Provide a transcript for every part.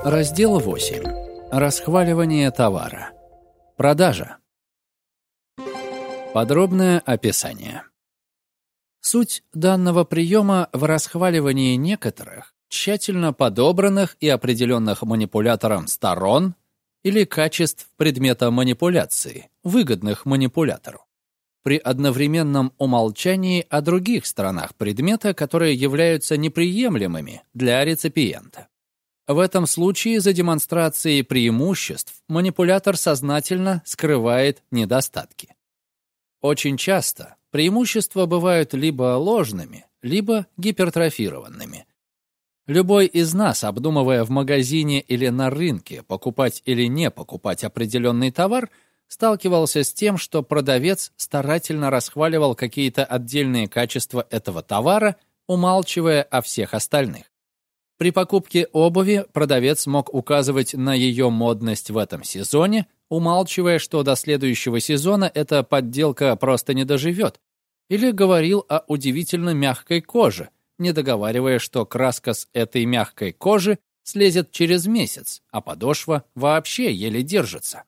Раздел 8. Расхваливание товара. Продажа. Подробное описание. Суть данного приема в расхваливании некоторых, тщательно подобранных и определенных манипулятором сторон или качеств предмета манипуляции, выгодных манипулятору, при одновременном умолчании о других сторонах предмета, которые являются неприемлемыми для реципиента. В этом случае за демонстрацией преимуществ манипулятор сознательно скрывает недостатки. Очень часто преимущества бывают либо ложными, либо гипертрофированными. Любой из нас, обдумывая в магазине или на рынке, покупать или не покупать определенный товар, сталкивался с тем, что продавец старательно расхваливал какие-то отдельные качества этого товара, умалчивая о всех остальных. При покупке обуви продавец мог указывать на ее модность в этом сезоне, умалчивая, что до следующего сезона эта подделка просто не доживет, или говорил о удивительно мягкой коже, не договаривая, что краска с этой мягкой кожи слезет через месяц, а подошва вообще еле держится.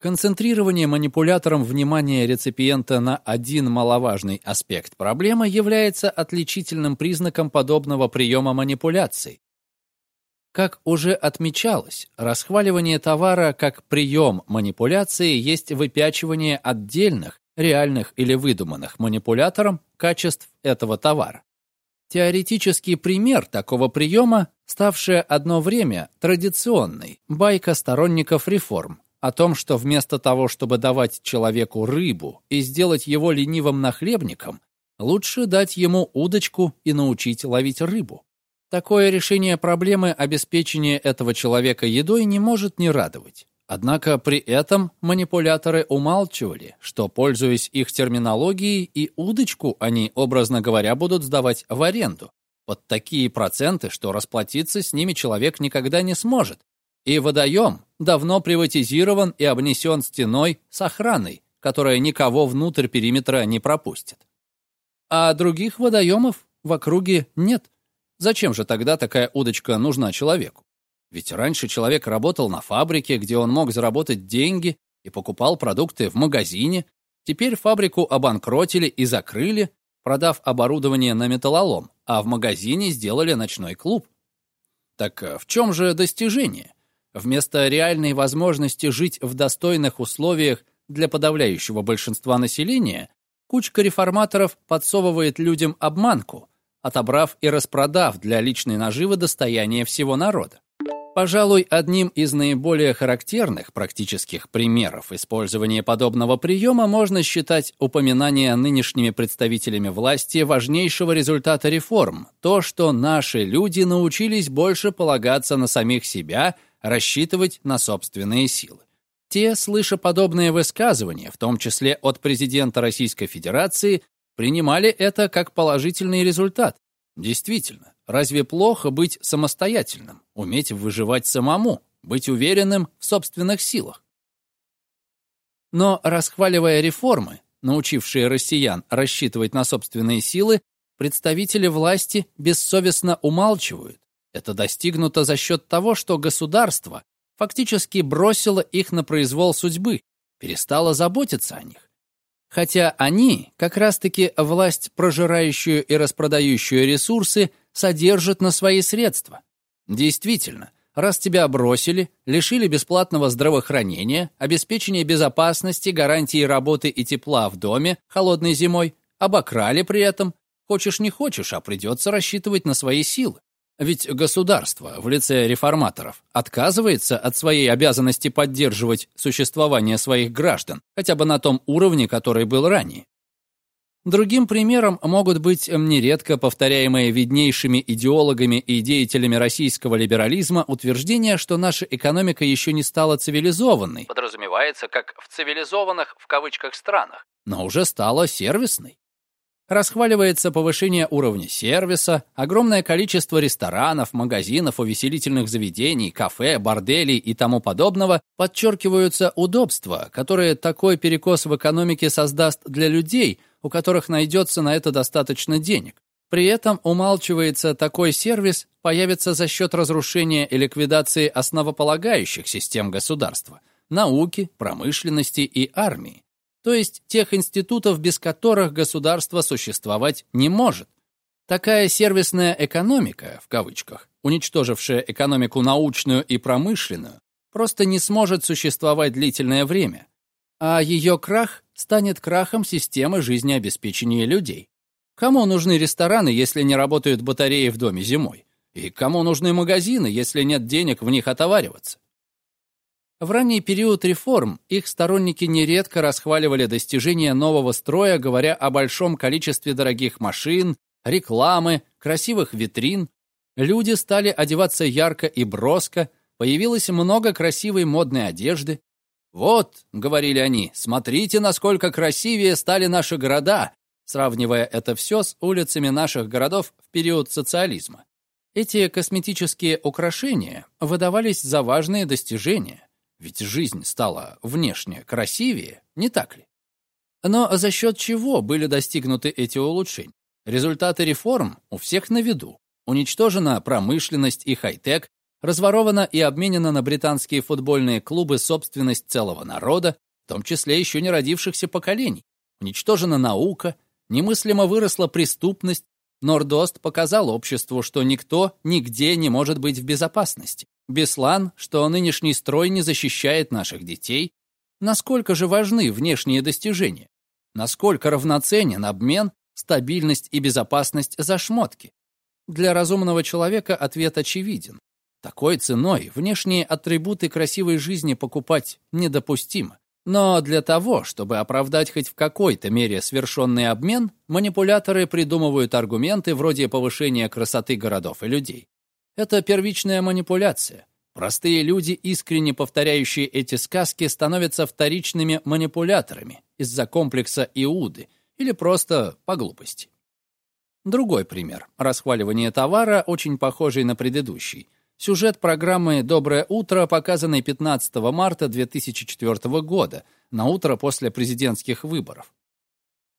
Концентрирование манипулятором внимания реципиента на один маловажный аспект проблемы является отличительным признаком подобного приема манипуляций. Как уже отмечалось, расхваливание товара как прием манипуляции есть выпячивание отдельных, реальных или выдуманных манипулятором качеств этого товара. Теоретический пример такого приема, ставшая одно время традиционной, байка сторонников реформ, о том, что вместо того, чтобы давать человеку рыбу и сделать его ленивым нахлебником, лучше дать ему удочку и научить ловить рыбу. Такое решение проблемы обеспечения этого человека едой не может не радовать. Однако при этом манипуляторы умалчивали, что, пользуясь их терминологией, и удочку они, образно говоря, будут сдавать в аренду под такие проценты, что расплатиться с ними человек никогда не сможет, и водоем давно приватизирован и обнесен стеной с охраной, которая никого внутрь периметра не пропустит. А других водоемов в округе нет. Зачем же тогда такая удочка нужна человеку? Ведь раньше человек работал на фабрике, где он мог заработать деньги и покупал продукты в магазине. Теперь фабрику обанкротили и закрыли, продав оборудование на металлолом, а в магазине сделали ночной клуб. Так в чем же достижение? Вместо реальной возможности жить в достойных условиях для подавляющего большинства населения, кучка реформаторов подсовывает людям обманку, отобрав и распродав для личной наживы достояние всего народа. Пожалуй, одним из наиболее характерных практических примеров использования подобного приема можно считать упоминание нынешними представителями власти важнейшего результата реформ – то, что наши люди научились больше полагаться на самих себя – рассчитывать на собственные силы. Те, слыша подобные высказывания, в том числе от президента Российской Федерации, принимали это как положительный результат. Действительно, разве плохо быть самостоятельным, уметь выживать самому, быть уверенным в собственных силах? Но, расхваливая реформы, научившие россиян рассчитывать на собственные силы, представители власти бессовестно умалчивают, это достигнуто за счет того, что государство фактически бросило их на произвол судьбы, перестало заботиться о них. Хотя они, как раз-таки власть, прожирающую и распродающую ресурсы, содержат на свои средства. Действительно, раз тебя бросили, лишили бесплатного здравоохранения, обеспечения безопасности, гарантии работы и тепла в доме холодной зимой, обокрали при этом, хочешь не хочешь, а придется рассчитывать на свои силы. Ведь государство в лице реформаторов отказывается от своей обязанности поддерживать существование своих граждан, хотя бы на том уровне, который был ранее. Другим примером могут быть нередко повторяемые виднейшими идеологами и деятелями российского либерализма утверждения, что наша экономика еще не стала цивилизованной, подразумевается как в цивилизованных в кавычках странах, но уже стала сервисной. Расхваливается повышение уровня сервиса, огромное количество ресторанов, магазинов, увеселительных заведений, кафе, борделей и тому подобного, подчеркиваются удобства, которые такой перекос в экономике создаст для людей, у которых найдется на это достаточно денег. При этом умалчивается такой сервис появится за счет разрушения и ликвидации основополагающих систем государства – науки, промышленности и армии, то есть тех институтов, без которых государство существовать не может. Такая сервисная экономика, в кавычках, уничтожившая экономику научную и промышленную, просто не сможет существовать длительное время, а ее крах станет крахом системы жизнеобеспечения людей. Кому нужны рестораны, если не работают батареи в доме зимой? И кому нужны магазины, если нет денег в них отовариваться? В ранний период реформ их сторонники нередко расхваливали достижения нового строя, говоря о большом количестве дорогих машин, рекламы, красивых витрин. Люди стали одеваться ярко и броско, появилось много красивой модной одежды. «Вот», — говорили они, — «смотрите, насколько красивее стали наши города», сравнивая это все с улицами наших городов в период социализма. Эти косметические украшения выдавались за важные достижения, ведь жизнь стала внешне красивее, не так ли? Но за счет чего были достигнуты эти улучшения? Результаты реформ у всех на виду. Уничтожена промышленность и хай-тек, разворована и обменена на британские футбольные клубы собственность целого народа, в том числе еще не родившихся поколений. Уничтожена наука, немыслимо выросла преступность, Нордост показал обществу, что никто нигде не может быть в безопасности. Беслан, что нынешний строй не защищает наших детей. Насколько же важны внешние достижения? Насколько равноценен обмен, стабильность и безопасность за шмотки? Для разумного человека ответ очевиден. Такой ценой внешние атрибуты красивой жизни покупать недопустимо. Но для того, чтобы оправдать хоть в какой-то мере свершенный обмен, манипуляторы придумывают аргументы вроде повышения красоты городов и людей. Это первичная манипуляция. Простые люди, искренне повторяющие эти сказки, становятся вторичными манипуляторами из-за комплекса Иуды или просто по глупости. Другой пример. Расхваливание товара, очень похожий на предыдущий – Сюжет программы «Доброе утро», показанный 15 марта 2004 года, на утро после президентских выборов.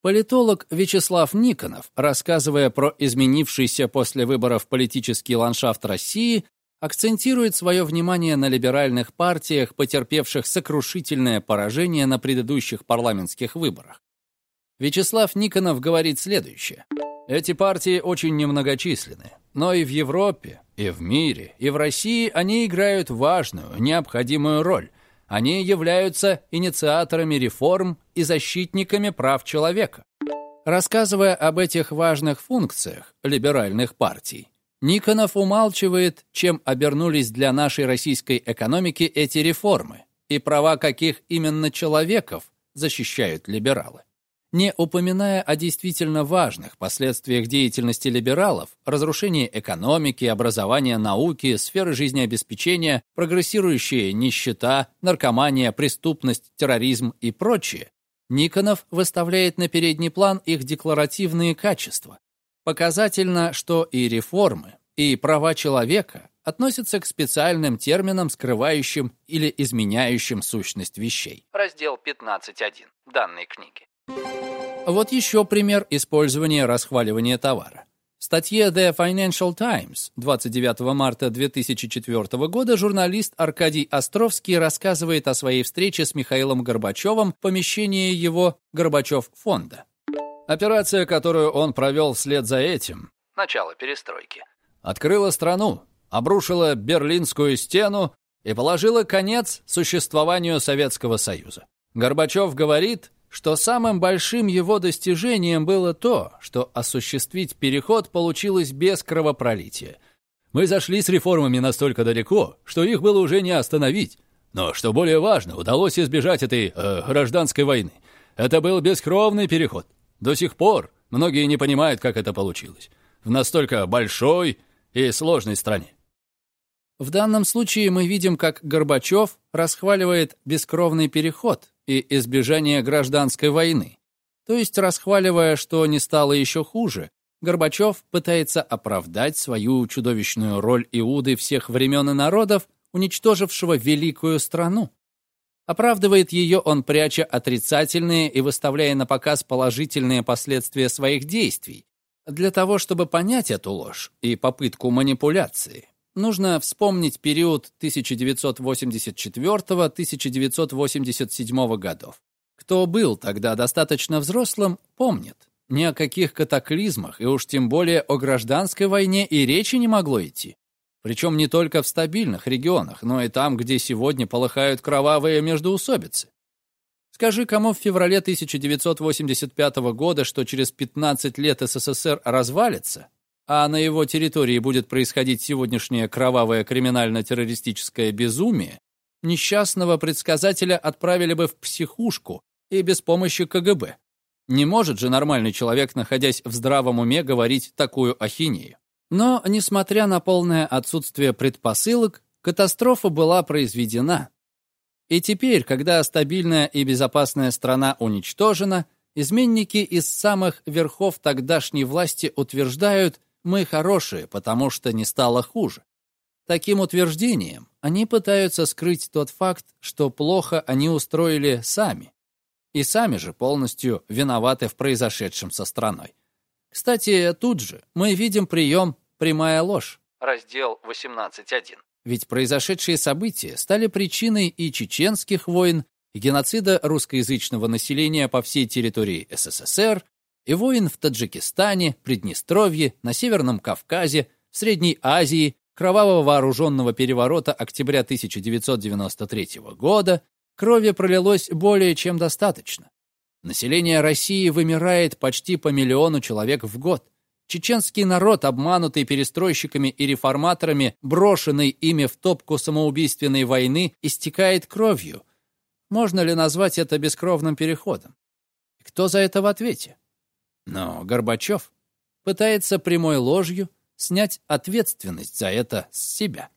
Политолог Вячеслав Никонов, рассказывая про изменившийся после выборов политический ландшафт России, акцентирует свое внимание на либеральных партиях, потерпевших сокрушительное поражение на предыдущих парламентских выборах. Вячеслав Никонов говорит следующее. «Эти партии очень немногочисленны, но и в Европе, и в мире, и в России они играют важную, необходимую роль. Они являются инициаторами реформ и защитниками прав человека. Рассказывая об этих важных функциях либеральных партий, Никонов умалчивает, чем обернулись для нашей российской экономики эти реформы и права каких именно человеков защищают либералы не упоминая о действительно важных последствиях деятельности либералов, разрушении экономики, образования, науки, сферы жизнеобеспечения, прогрессирующая нищета, наркомания, преступность, терроризм и прочее, Никонов выставляет на передний план их декларативные качества. Показательно, что и реформы, и права человека относятся к специальным терминам, скрывающим или изменяющим сущность вещей. Раздел 15.1 данной книги. Вот еще пример использования расхваливания товара. В статье The Financial Times 29 марта 2004 года журналист Аркадий Островский рассказывает о своей встрече с Михаилом Горбачевым в помещении его Горбачев-фонда. Операция, которую он провел вслед за этим, начало перестройки, открыла страну, обрушила Берлинскую стену и положила конец существованию Советского Союза. Горбачев говорит, что самым большим его достижением было то, что осуществить переход получилось без кровопролития. Мы зашли с реформами настолько далеко, что их было уже не остановить. Но, что более важно, удалось избежать этой э, гражданской войны. Это был бескровный переход. До сих пор многие не понимают, как это получилось. В настолько большой и сложной стране. В данном случае мы видим, как Горбачев расхваливает бескровный переход и избежание гражданской войны. То есть, расхваливая, что не стало еще хуже, Горбачев пытается оправдать свою чудовищную роль Иуды всех времен и народов, уничтожившего великую страну. Оправдывает ее он, пряча отрицательные и выставляя на показ положительные последствия своих действий, Для того, чтобы понять эту ложь и попытку манипуляции, нужно вспомнить период 1984-1987 годов. Кто был тогда достаточно взрослым, помнит. Ни о каких катаклизмах и уж тем более о гражданской войне и речи не могло идти. Причем не только в стабильных регионах, но и там, где сегодня полыхают кровавые междоусобицы. Скажи кому в феврале 1985 года, что через 15 лет СССР развалится, а на его территории будет происходить сегодняшнее кровавое криминально-террористическое безумие, несчастного предсказателя отправили бы в психушку и без помощи КГБ. Не может же нормальный человек, находясь в здравом уме, говорить такую ахинею. Но, несмотря на полное отсутствие предпосылок, катастрофа была произведена, и теперь, когда стабильная и безопасная страна уничтожена, изменники из самых верхов тогдашней власти утверждают «мы хорошие, потому что не стало хуже». Таким утверждением они пытаются скрыть тот факт, что плохо они устроили сами. И сами же полностью виноваты в произошедшем со страной. Кстати, тут же мы видим прием «прямая ложь». Раздел 18.1. Ведь произошедшие события стали причиной и чеченских войн, и геноцида русскоязычного населения по всей территории СССР, и войн в Таджикистане, Приднестровье, на Северном Кавказе, в Средней Азии, кровавого вооруженного переворота октября 1993 года, крови пролилось более чем достаточно. Население России вымирает почти по миллиону человек в год – Чеченский народ, обманутый перестройщиками и реформаторами, брошенный ими в топку самоубийственной войны, истекает кровью. Можно ли назвать это бескровным переходом? Кто за это в ответе? Но Горбачев пытается прямой ложью снять ответственность за это с себя.